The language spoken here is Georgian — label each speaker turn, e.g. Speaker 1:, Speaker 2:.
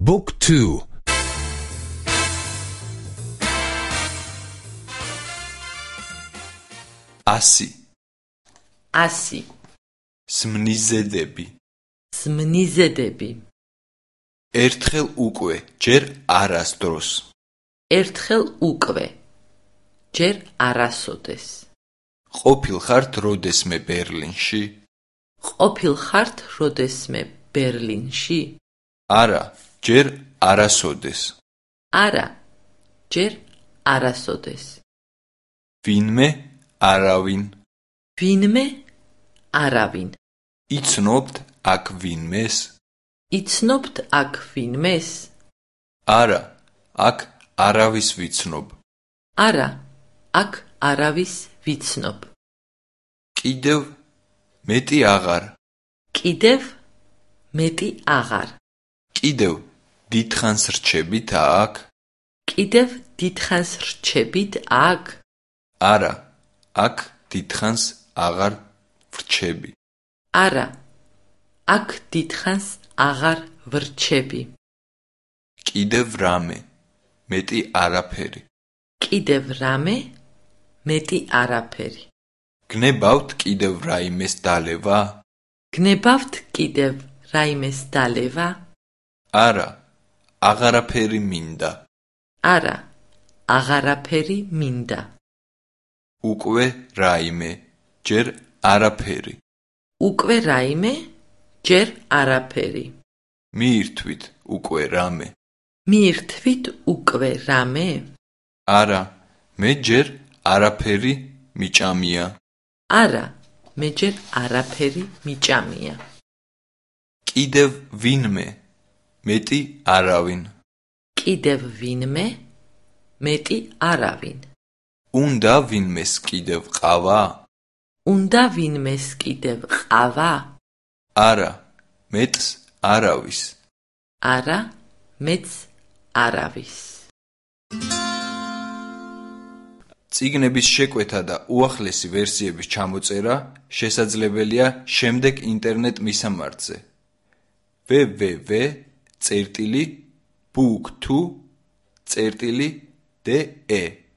Speaker 1: Book 2
Speaker 2: ასი
Speaker 3: ასი
Speaker 2: სმნიზედები
Speaker 3: სმნიზედები
Speaker 2: ერთხელ უკვე ჯერ არასდროს
Speaker 3: ერთხელ უკვე ჯერ არასოდეს
Speaker 2: ყოფილ ხართ როდესმე ბერლინში
Speaker 3: ყოფილ ხართ როდესმე ბერლინში
Speaker 2: არა ჯერ არასოდეს.
Speaker 3: არა ჯერ არასოდეს.
Speaker 2: ვინმე არავინ.
Speaker 3: ვინმე არავინ.
Speaker 2: იცნობთ აქ ვინმეს?
Speaker 3: იცნობთ აქ ვინმეს?
Speaker 2: არა აქ არავის ვიცნობ.
Speaker 3: არა აქ არავის ვიცნობ.
Speaker 2: კიდევ მეტი აღარ.
Speaker 3: კიდევ მეტი აღარ
Speaker 2: კიდევ დიდხანს რჩებით აქ?
Speaker 3: კიდევ დიდხანს რჩებით აქ?
Speaker 2: არა აქ დიდხანს აღარ ვრჩები.
Speaker 3: არა აქ დიდხანს აღარ ვრჩები.
Speaker 2: კიდევ რამე მეტი არაფერი.
Speaker 3: კიდევ რამე მეტი არაფერი.
Speaker 2: გნებავთ კიდევ რაიმეს დალევა?
Speaker 3: გნებავთ კიდევ რაიმეს დალევა
Speaker 2: არა აღარაფერი მინდა.
Speaker 3: არა აღარაფერი მინდა.
Speaker 2: უკვე რაიმე ჯერ არაფერი.
Speaker 3: უკვე რაიმე ჯერ არაფერი.
Speaker 2: მიირთვით უკვე რამე.
Speaker 3: მიირთვით უკვე რამე.
Speaker 2: არა მე ჯერ არაფერი მიჭამია.
Speaker 3: არა მე ჯერ არაფერი მიჭამია.
Speaker 2: კიდევ ვინმე მეტი არავინ.
Speaker 3: კიდევ ვინმე მეტი არავინ.
Speaker 2: უნდა ვინმეს კიდევ ყავა.
Speaker 3: უნდა ვინმეს კიდევ ყავა.
Speaker 2: არა მეტს არავის.
Speaker 3: არა მეც არავის.
Speaker 2: ციგნების შეკვეთა და უახლესი ვერსიების ჩამოწერა შესაძლებელია შემდეგ ინტერნეტ მისამართზე www.book2.de